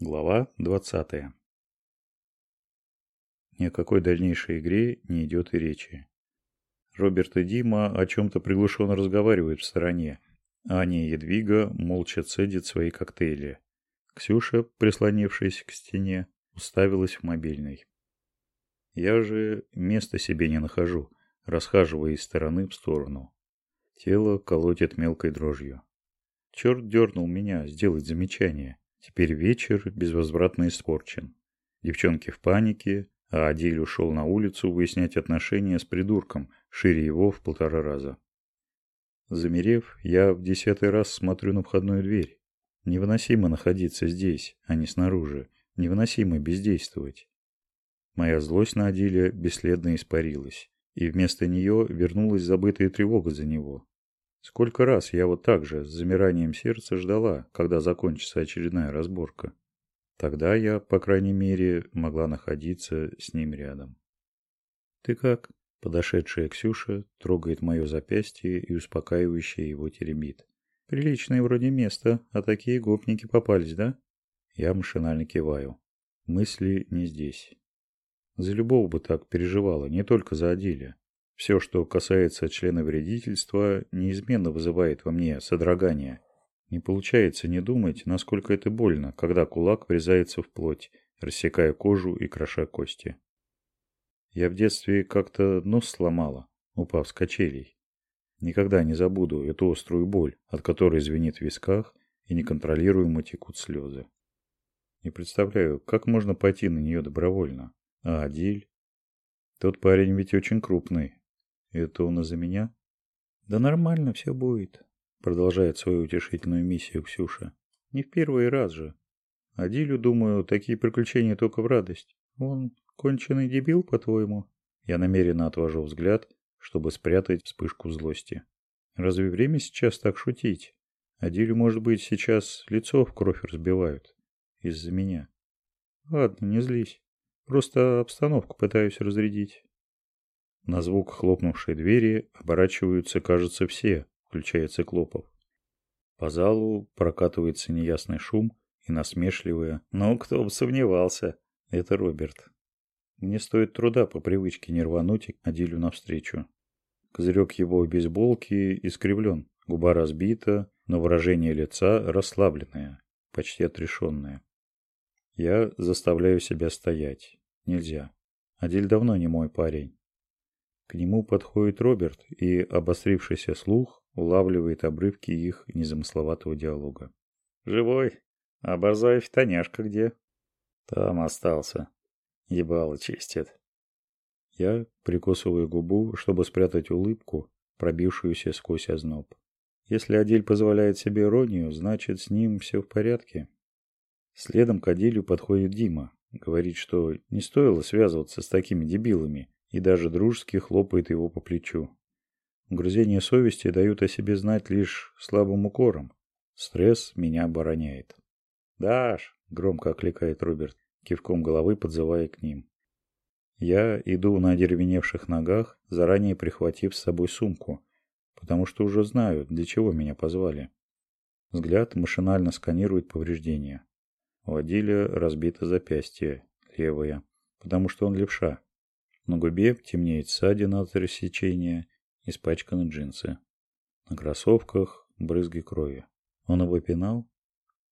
Глава 20. Ни о какой дальнейшей игре не идет и речи. Роберт и Дима о чем-то приглушенно разговаривают в стороне. Аня и Едвига молча цедят свои коктейли. Ксюша, прислонившись к стене, уставилась в мобильный. Я же места себе не нахожу, расхаживая из стороны в сторону. Тело колотит мелкой дрожью. Черт дернул меня сделать замечание. Теперь вечер безвозвратно испорчен. Девчонки в панике, а Адиль ушел на улицу выяснять отношения с придурком, шире его в полтора раза. Замерев, я в десятый раз смотрю на входную дверь. Невыносимо находиться здесь, а не снаружи. Невыносимо бездействовать. Моя злость на Адиля бесследно испарилась, и вместо нее вернулась забытая тревога за него. Сколько раз я вот так же, с замиранием сердца, ждала, когда закончится очередная разборка. Тогда я, по крайней мере, могла находиться с ним рядом. «Ты как?» Подошедшая Ксюша трогает мое запястье и успокаивающе его теребит. «Приличное вроде место, а такие гопники попались, да?» Я машинально киваю. Мысли не здесь. За любого бы так переживала, не только за Адиля. Все, что касается члена вредительства, неизменно вызывает во мне содрогание. Не получается не думать, насколько это больно, когда кулак врезается в плоть, рассекая кожу и кроша кости. Я в детстве как-то нос сломала, упав с качелей. Никогда не забуду эту острую боль, от которой звенит в висках и неконтролируемо текут слезы. Не представляю, как можно пойти на нее добровольно. А Адиль? Тот парень ведь очень крупный, это он из-за меня? Да нормально все будет, продолжает свою утешительную миссию Ксюша. Не в первый раз же. А Дилю, думаю, такие приключения только в радость. Он конченый дебил, по-твоему? Я намеренно отвожу взгляд, чтобы спрятать вспышку злости. Разве время сейчас так шутить? Адилю, может быть, сейчас лицо в кровь разбивают. Из-за меня. Ладно, не злись. Просто обстановку пытаюсь разрядить. На звук хлопнувшей двери оборачиваются, кажется, все, включая циклопов. По залу прокатывается неясный шум и насмешливое «Ну, кто бы сомневался!» Это Роберт. Мне стоит труда по привычке не рвануть Адилю навстречу. Козырек его бейсболки искривлен, губа разбита, но выражение лица расслабленное, почти отрешенное. Я заставляю себя стоять. Нельзя. Адиль давно не мой парень. К нему подходит Роберт и, обострившийся слух, улавливает обрывки их незамысловатого диалога. «Живой? А Борзаев Таняшка где?» «Там остался. Ебало чистит». Я прикусываю губу, чтобы спрятать улыбку, пробившуюся сквозь озноб. Если Адиль позволяет себе иронию, значит, с ним все в порядке. Следом к Адилю подходит Дима. Говорит, что не стоило связываться с такими дебилами, и даже дружески хлопает его по плечу. Угрызения совести дают о себе знать лишь слабым укором. Стресс меня обороняет. «Даш!» — громко окликает Роберт, кивком головы подзывая к ним. Я иду на деревеневших ногах, заранее прихватив с собой сумку, потому что уже знаю, для чего меня позвали. Взгляд машинально сканирует повреждения. У Адиля разбито запястье, левое, потому что он левша. На губе темнеет ссадина от рассечения, испачканы джинсы. На кроссовках брызги крови. Он его пинал?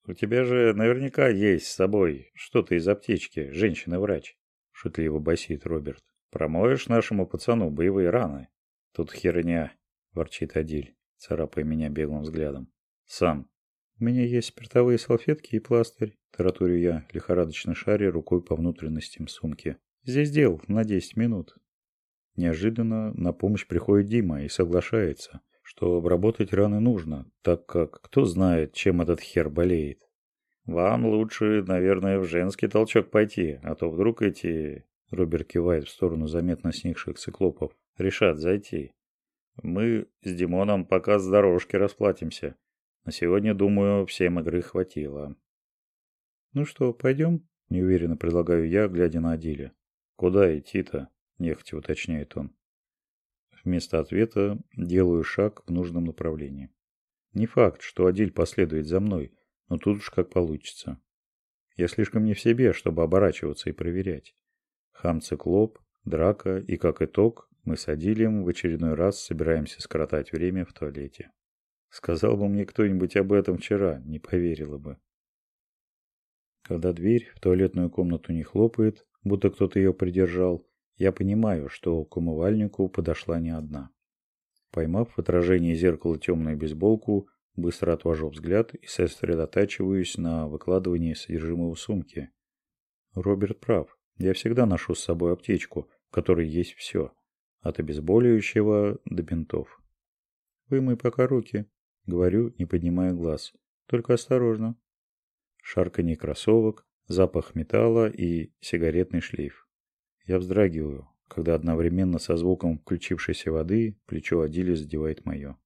«У тебя же наверняка есть с собой что-то из аптечки, женщина-врач», — шутливо басит Роберт. «Промоешь нашему пацану боевые раны?» «Тут херня», — ворчит Адиль, царапая меня беглым взглядом. «Сам». «У меня есть спиртовые салфетки и пластырь», — таратурю я, лихорадочно шаря рукой по внутренностям сумки. Здесь дел на 10 минут. Неожиданно на помощь приходит Дима и соглашается, что обработать раны нужно, так как кто знает, чем этот хер болеет. Вам лучше, наверное, в женский толчок пойти, а то вдруг эти... Роберт кивает в сторону заметно сникших циклопов. Решат зайти. Мы с Димоном пока с дорожки расплатимся. На сегодня, думаю, всем игры хватило. Ну что, пойдем? Неуверенно предлагаю я, глядя на Адиля. «Куда идти-то?» – нехотя уточняет он. Вместо ответа делаю шаг в нужном направлении. Не факт, что Адиль последует за мной, но тут уж как получится. Я слишком не в себе, чтобы оборачиваться и проверять. Хам-циклоп, драка и, как итог, мы с Адилем в очередной раз собираемся скоротать время в туалете. Сказал бы мне кто-нибудь об этом вчера, не поверила бы. Когда дверь в туалетную комнату не хлопает, будто кто-то ее придержал, я понимаю, что к умывальнику подошла не одна. Поймав в отражении зеркала темную бейсболку, быстро отвожу взгляд и сосредотачиваюсь на выкладывании содержимого сумки. Роберт прав. Я всегда ношу с собой аптечку, в которой есть все. От обезболивающего до бинтов. «Вымой пока руки», — говорю, не поднимая глаз. «Только осторожно». Шарканье кроссовок, запах металла и сигаретный шлейф. Я вздрагиваю, когда одновременно со звуком включившейся воды плечо Адили задевает мое.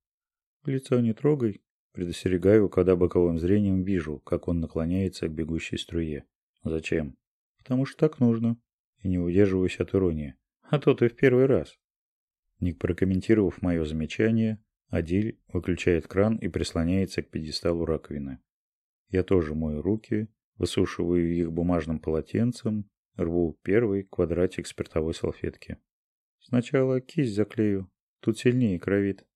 «Лицо не трогай», предостерегаю, когда боковым зрением вижу, как он наклоняется к бегущей струе. «Зачем?» «Потому что так нужно». И не удерживаюсь от иронии. «А то ты в первый раз». Не прокомментировав мое замечание, Адиль выключает кран и прислоняется к пьедесталу раковины. Я тоже мою руки, высушиваю их бумажным полотенцем, рву первый квадратик спиртовой салфетки. Сначала кисть заклею, тут сильнее кровит.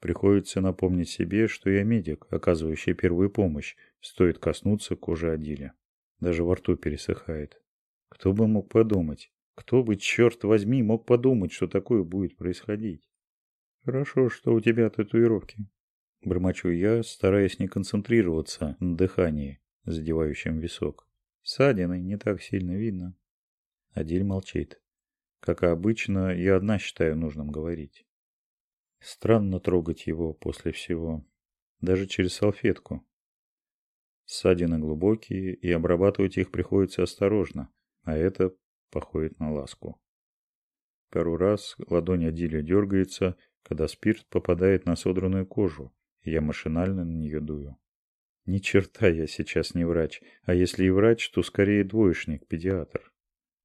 Приходится напомнить себе, что я медик, оказывающий первую помощь, стоит коснуться кожи Адиля. Даже во рту пересыхает. Кто бы мог подумать? Кто бы, черт возьми, мог подумать, что такое будет происходить? Хорошо, что у тебя татуировки. Бормочу я, стараясь не концентрироваться на дыхании, задевающем висок. Ссадины не так сильно видно. Адиль молчит. Как обычно, я одна считаю нужным говорить. Странно трогать его после всего. Даже через салфетку. Ссадины глубокие, и обрабатывать их приходится осторожно, а это походит на ласку. Пару раз ладонь Адиля дергается, когда спирт попадает на содранную кожу, и я машинально на нее дую. Ни черта я сейчас не врач, а если и врач, то скорее двоечник, педиатр.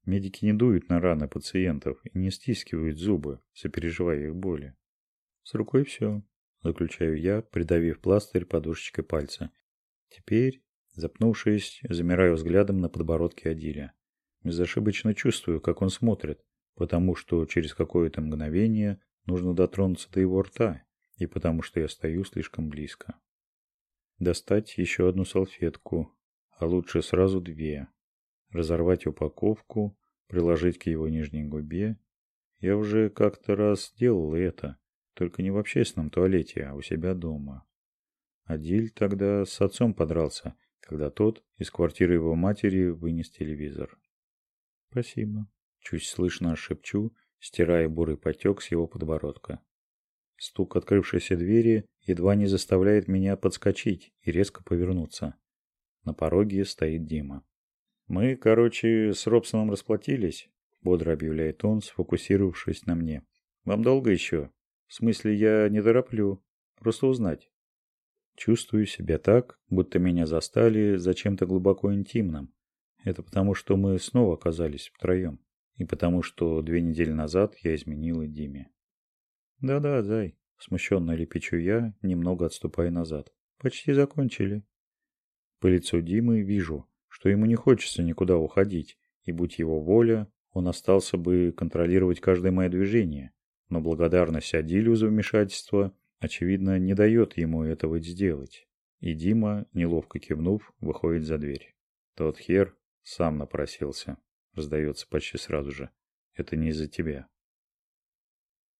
Медики не дуют на раны пациентов и не стискивают зубы, сопереживая их боли. С рукой все, заключаю я, придавив пластырь подушечкой пальца. Теперь, запнувшись, замираю взглядом на подбородке Адиля. Безошибочно чувствую, как он смотрит, потому что через какое-то мгновение нужно дотронуться до его рта, и потому что я стою слишком близко. Достать еще одну салфетку, а лучше сразу две. Разорвать упаковку, приложить к его нижней губе. Я уже как-то раз делал это, только не в общественном туалете, а у себя дома. Адиль тогда с отцом подрался, когда тот из квартиры его матери вынес телевизор. Спасибо. Чуть слышно шепчу, стирая бурый потек с его подбородка. Стук открывшейся двери едва не заставляет меня подскочить и резко повернуться. На пороге стоит Дима. «Мы, короче, с Робсоном расплатились», — бодро объявляет он, сфокусировавшись на мне. «Вам долго еще? В смысле, я не тороплю. Просто узнать». Чувствую себя так, будто меня застали за чем-то глубоко интимным, это потому, что мы снова оказались втроем. И потому, что две недели назад я изменила Диме. «Да-да, зай», — смущенно лепечу я, немного отступая назад. «Почти закончили». По лицу Димы вижу, что ему не хочется никуда уходить, и будь его воля, он остался бы контролировать каждое мое движение. Но благодарность Адилю за вмешательство, очевидно, не дает ему этого сделать. И Дима, неловко кивнув, выходит за дверь. Тот хер сам напросился. Раздается почти сразу же. Это не из-за тебя.